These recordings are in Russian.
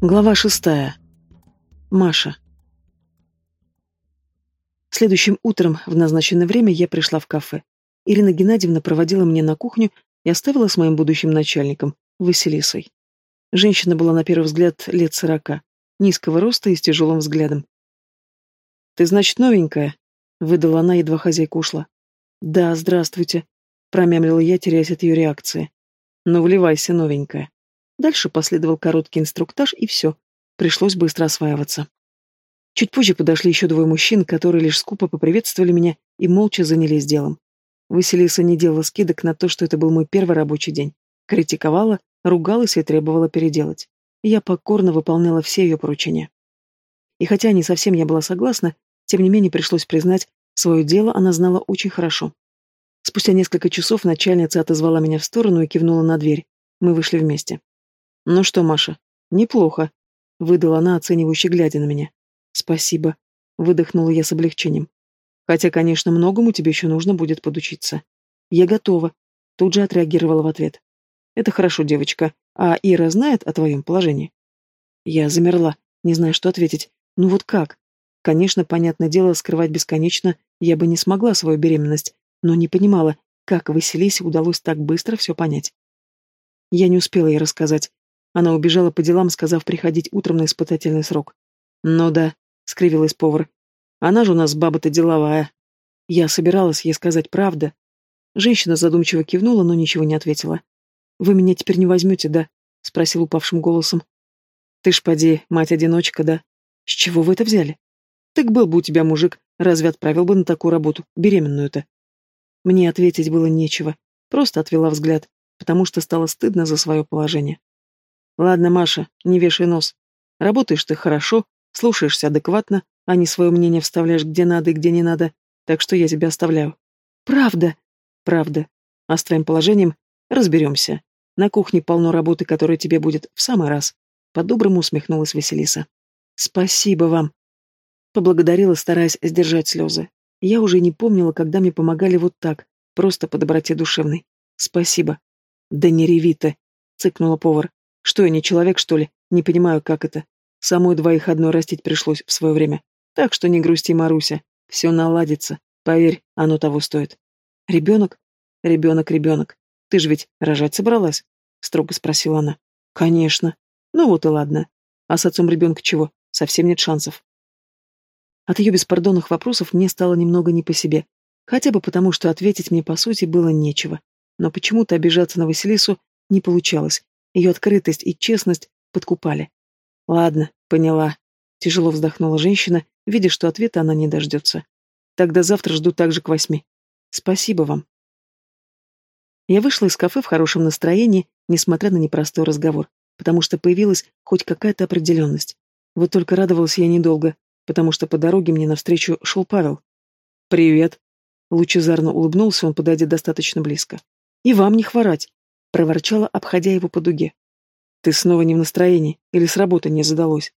Глава шестая. Маша. Следующим утром в назначенное время я пришла в кафе. Ирина Геннадьевна проводила меня на кухню и оставила с моим будущим начальником, Василисой. Женщина была на первый взгляд лет сорока, низкого роста и с тяжелым взглядом. «Ты, значит, новенькая?» — выдала она, едва хозяйка ушла. «Да, здравствуйте», — промямлила я, теряясь от ее реакции. «Ну, вливайся, новенькая». Дальше последовал короткий инструктаж, и все. Пришлось быстро осваиваться. Чуть позже подошли еще двое мужчин, которые лишь скупо поприветствовали меня и молча занялись делом. Василиса не делала скидок на то, что это был мой первый рабочий день. Критиковала, ругалась и требовала переделать. я покорно выполняла все ее поручения. И хотя не совсем я была согласна, тем не менее пришлось признать, свое дело она знала очень хорошо. Спустя несколько часов начальница отозвала меня в сторону и кивнула на дверь. Мы вышли вместе. «Ну что, Маша, неплохо», — выдала она, оценивающе глядя на меня. «Спасибо», — выдохнула я с облегчением. «Хотя, конечно, многому тебе еще нужно будет подучиться». «Я готова», — тут же отреагировала в ответ. «Это хорошо, девочка. А Ира знает о твоем положении?» Я замерла, не зная, что ответить. «Ну вот как?» Конечно, понятное дело, скрывать бесконечно я бы не смогла свою беременность, но не понимала, как Василисе удалось так быстро все понять. Я не успела ей рассказать, она убежала по делам, сказав приходить утром на испытательный срок. «Ну да», — скривилась повар. «Она же у нас баба-то деловая». Я собиралась ей сказать правда. Женщина задумчиво кивнула, но ничего не ответила. «Вы меня теперь не возьмете, да?» — спросил упавшим голосом. «Ты ж поди, мать-одиночка, да? С чего вы это взяли? Так был бы у тебя мужик, разве отправил бы на такую работу, беременную-то?» Мне ответить было нечего, просто отвела взгляд, потому что стало стыдно за свое положение. Ладно, Маша, не вешай нос. Работаешь ты хорошо, слушаешься адекватно, а не свое мнение вставляешь где надо и где не надо, так что я тебя оставляю. Правда? Правда. А с твоим положением разберемся. На кухне полно работы, которая тебе будет в самый раз. По-доброму усмехнулась Василиса. Спасибо вам. Поблагодарила, стараясь сдержать слезы. Я уже не помнила, когда мне помогали вот так, просто по доброте душевной. Спасибо. Да не реви ты, цыкнула повар. Что я не человек, что ли? Не понимаю, как это. Самой двоих одной растить пришлось в свое время. Так что не грусти, Маруся. Все наладится. Поверь, оно того стоит. Ребенок? Ребенок, ребенок. Ты же ведь рожать собралась? Строго спросила она. Конечно. Ну вот и ладно. А с отцом ребенка чего? Совсем нет шансов. От ее беспардонных вопросов мне стало немного не по себе. Хотя бы потому, что ответить мне по сути было нечего. Но почему-то обижаться на Василису не получалось, ее открытость и честность подкупали. Ладно, поняла. Тяжело вздохнула женщина, видя, что ответа она не дождется. Тогда завтра жду также к восьми. Спасибо вам. Я вышла из кафе в хорошем настроении, несмотря на непростой разговор, потому что появилась хоть какая-то определенность. Вот только радовалась я недолго, потому что по дороге мне навстречу шел Павел. «Привет!» Лучезарно улыбнулся он, подойдя достаточно близко. «И вам не хворать!» Проворчала, обходя его по дуге. «Ты снова не в настроении, или с работы не задалось?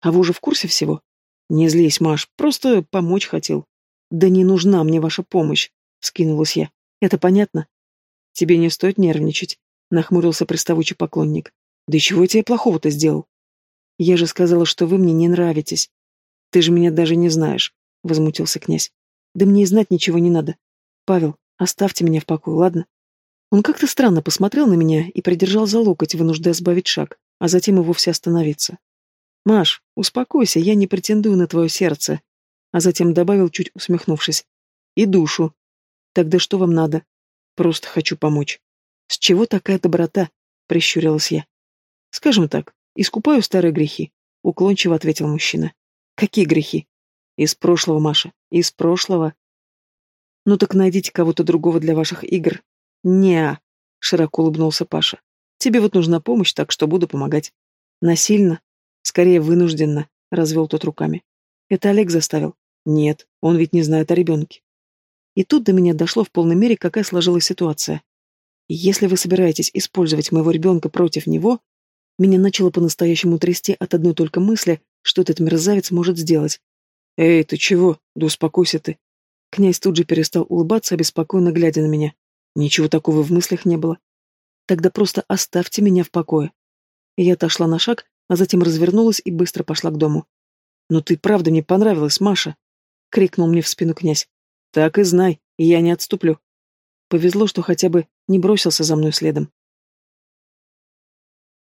А вы уже в курсе всего?» «Не злись, Маш, просто помочь хотел». «Да не нужна мне ваша помощь», — скинулась я. «Это понятно?» «Тебе не стоит нервничать», — нахмурился приставучий поклонник. «Да чего я тебе плохого-то сделал?» «Я же сказала, что вы мне не нравитесь». «Ты же меня даже не знаешь», — возмутился князь. «Да мне и знать ничего не надо. Павел, оставьте меня в покое, ладно?» Он как-то странно посмотрел на меня и придержал за локоть, вынуждая сбавить шаг, а затем и вовсе остановиться. «Маш, успокойся, я не претендую на твое сердце», а затем добавил, чуть усмехнувшись. «И душу. Тогда что вам надо? Просто хочу помочь». «С чего такая доброта?» — прищурилась я. «Скажем так, искупаю старые грехи», — уклончиво ответил мужчина. «Какие грехи?» «Из прошлого, Маша, из прошлого». «Ну так найдите кого-то другого для ваших игр, не широко улыбнулся Паша. «Тебе вот нужна помощь, так что буду помогать». «Насильно?» «Скорее, вынужденно», — развел тот руками. «Это Олег заставил?» «Нет, он ведь не знает о ребенке». И тут до меня дошло в полной мере, какая сложилась ситуация. Если вы собираетесь использовать моего ребенка против него, меня начало по-настоящему трясти от одной только мысли, что этот мерзавец может сделать. «Эй, ты чего? Да успокойся ты». Князь тут же перестал улыбаться, обеспокоенно глядя на меня. Ничего такого в мыслях не было. Тогда просто оставьте меня в покое. Я отошла на шаг, а затем развернулась и быстро пошла к дому. «Но ты правда мне понравилась, Маша!» — крикнул мне в спину князь. «Так и знай, я не отступлю». Повезло, что хотя бы не бросился за мной следом.